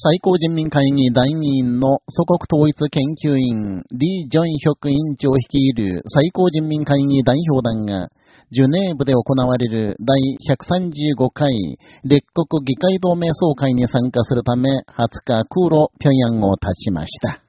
最高人民会議第2員の祖国統一研究員、リー・ジョンヒョク委員長率いる最高人民会議代表団が、ジュネーブで行われる第135回列国議会同盟総会に参加するため、20日空路平壌を立ちました。